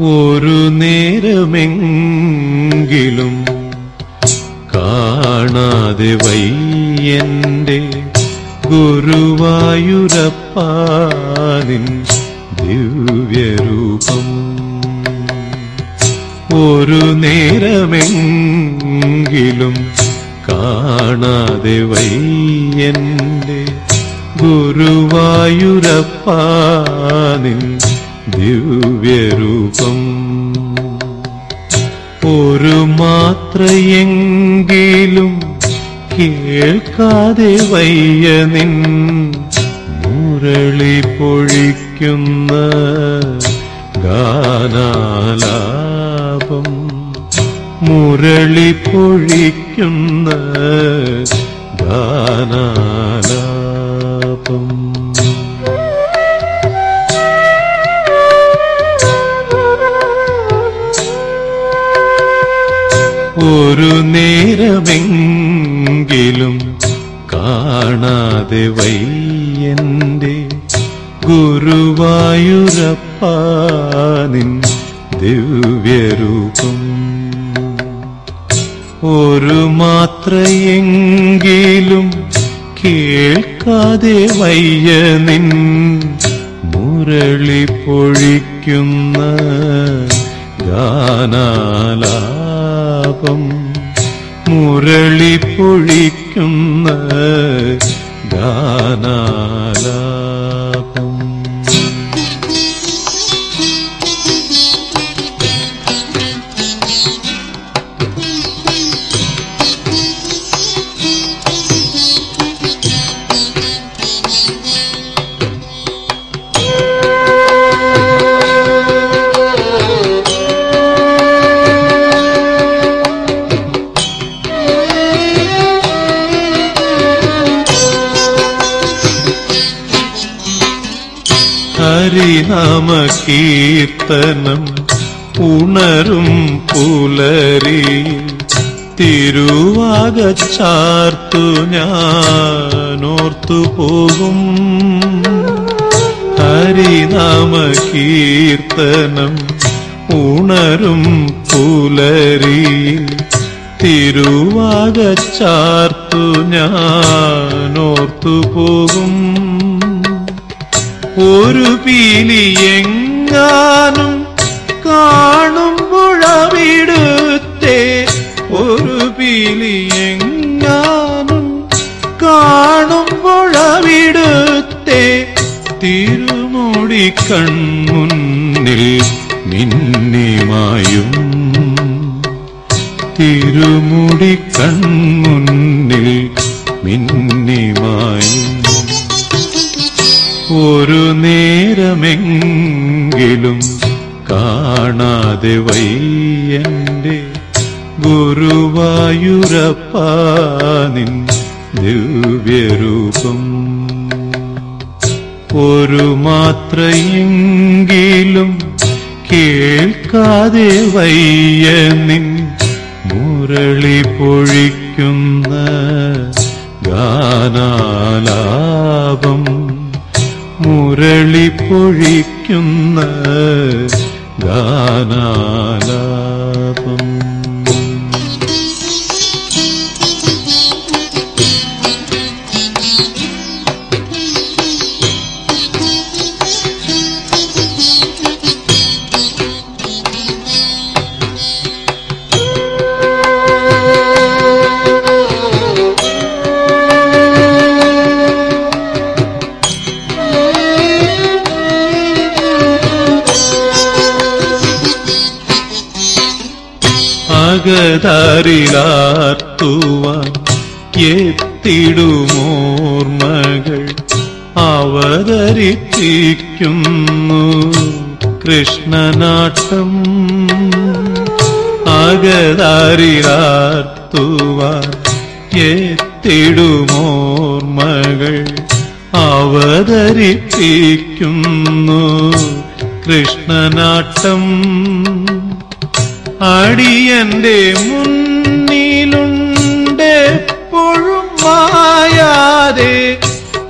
ഒരു നേരമെങ്കിലും കാണാതെ വയ്യന്റെ ഗുരുവായൂരപ്പാനിൻ ദിവ്യരൂപം. ഒരു നേരമെങ്കിലും കാണാതെ വയ്യന്റെ ഗുരുവായൂരപ്പാനിൻ ദിവ്യരൂപം. ഒരു മാത്രയെങ്കിലും കേൾക്കാതെ വയ്യ നിൻ മുരളി പൊഴിക്കുന്ന ഗാനാലാപം. മുരളി പൊഴിക്കുന്ന ഗാനാലാപം. ഒരു നേരമെങ്കിലും കാണാതെ വയ്യന്റെ ഗുരുവായൂരപ്പാനിൻ ദിവ്യരൂപം. ഒരു മാത്രയെങ്കിലും കേൾക്കാതെ വയ്യ നിൻ മുരളി പൊഴിക്കുന്ന ഗാനാലാപം. മുരളി പൊഴിക്കുന്ന ഹരിനാമ കീർത്തനം ഉണരും പുലരി. തിരുവാകച്ചാർത്തു ഞാനോർത്തു പോകും. ഹരിനാമ കീർത്തനം ഉണരും പുലരി. തിരുവാകച്ചാർത്തു ഞാനോർത്തു പോകും. ഒരു എങ്ങാനും കാണുമ്പോഴവിടുത്തെ ഒരു പീലി എങ്ങാനും കാണുമ്പോഴവിടുത്തെ തിരുമുടി കൺമുന്നിൽ നിന്നിമായും തിരുമുടി കൺമുന്നിൽ മിന്നിമായും ഒരു നേരമെങ്കിലും കാണാതെ വയ്യന്റെ ഗുരുവായൂരപ്പാനിൻ ദിവ്യരൂപം. ഒരു മാത്രയെങ്കിലും കേൾക്കാതെ വയ്യ നിൻ മുരളി പൊഴിക്കുന്ന ഗാനാലാപം. മുരളി പൊഴിക്കുന്ന ഗാനാലാപം. അകതാരിലാർത്തുവാൻ എത്തിടുമോർമകൾ അവതരിപ്പിക്കുന്നു. കൃഷ്ണനാട്ടം അകതാരിലാർത്തുവാൻ എത്തിടുമോർമകൾ അവതരിപ്പിക്കുന്നു. കൃഷ്ണനാട്ടം അടിയന്റെ മുന്നിലുണ്ട് എപ്പോഴും മായാതെ.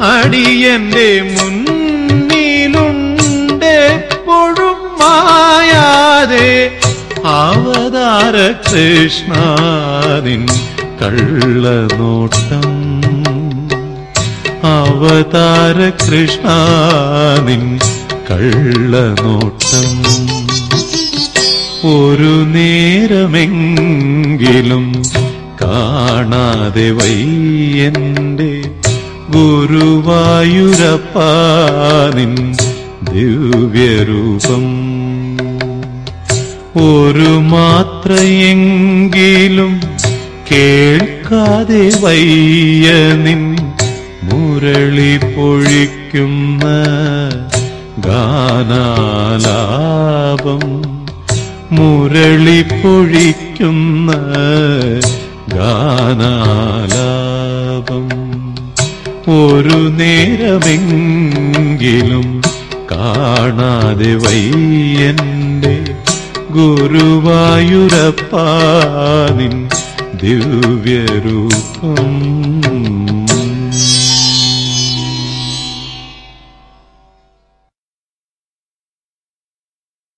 അടിയന്റെ മുന്നിലുണ്ട് എപ്പോഴും മായാതെ. അവതാര കൃഷ്ണാദിൻ കള്ളനോട്ടം. അവതാര കൃഷ്ണാദിൻ കള്ളനോട്ടം. ഒരു നേരമെങ്കിലും കാണാതെ വൈ വയ്യന്റെ ഗുരുവായൂരപ്പാനിൻ ദിവ്യരൂപം. ഒരു മാത്രയെങ്കിലും കേൾക്കാതെ വയ്യ നിൻ മുരളി പൊഴിക്കുന്ന ഗാനാലാപം. മുരളി പൊഴിക്കുന്ന ഗാനാലാപം. ഒരു നേരമെങ്കിലും കാണാതെ വയ്യന്റെ ഗുരുവായൂരപ്പാനിൻ ദിവ്യരൂപം.